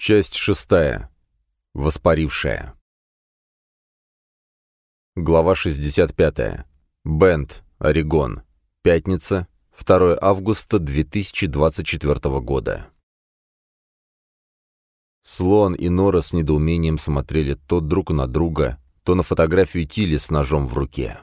Часть шестая. Воспарившая. Глава 65. Бенд, Орегон. Пятница, 2 августа 2024 года. Слон и Нора с недоумением смотрели то друг на друга, то на фотографию Тили с ножом в руке.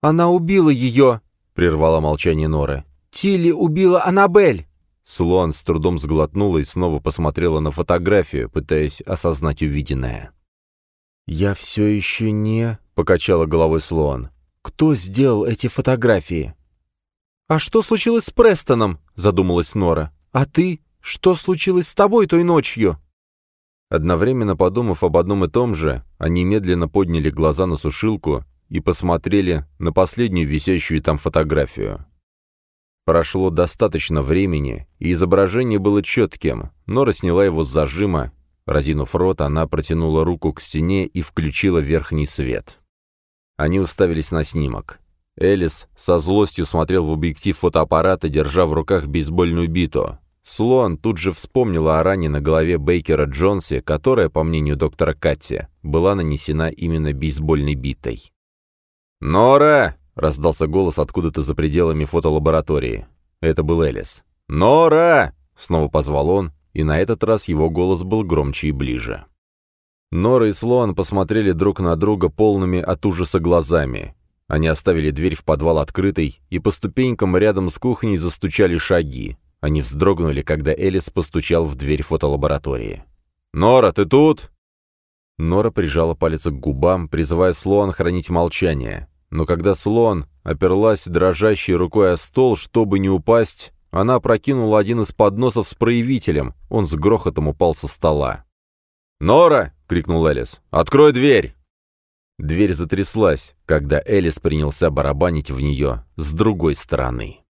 «Она убила ее!» — прервала молчание Норы. «Тилли убила Аннабель!» Слон с трудом сглотнула и снова посмотрела на фотографию, пытаясь осознать увиденное. «Я все еще не...» — покачала головой Слон. «Кто сделал эти фотографии?» «А что случилось с Престоном?» — задумалась Нора. «А ты? Что случилось с тобой той ночью?» Одновременно подумав об одном и том же, они медленно подняли глаза на сушилку и посмотрели на последнюю висящую там фотографию. Прошло достаточно времени, и изображение было четким. Нора сняла его с зажима. Разинув рот, она протянула руку к стене и включила верхний свет. Они уставились на снимок. Элис со злостью смотрел в объектив фотоаппарата, держа в руках бейсбольную биту. Слоан тут же вспомнила о ране на голове Бейкера Джонси, которая, по мнению доктора Катти, была нанесена именно бейсбольной битой. «Нора!» — раздался голос откуда-то за пределами фотолаборатории. Это был Элис. «Нора!» — снова позвал он, и на этот раз его голос был громче и ближе. Нора и Слоан посмотрели друг на друга полными от ужаса глазами. Они оставили дверь в подвал открытой, и по ступенькам рядом с кухней застучали шаги. Они вздрогнули, когда Элис постучал в дверь фотолаборатории. «Нора, ты тут?» Нора прижала палец к губам, призывая Слоан хранить молчание. Но когда слон оперлась дрожащей рукой о стол, чтобы не упасть, она прокинула один из подносов с проявителем. Он с грохотом упал со стола. «Нора!» — крикнул Элис. «Открой дверь!» Дверь затряслась, когда Элис принялся барабанить в нее с другой стороны.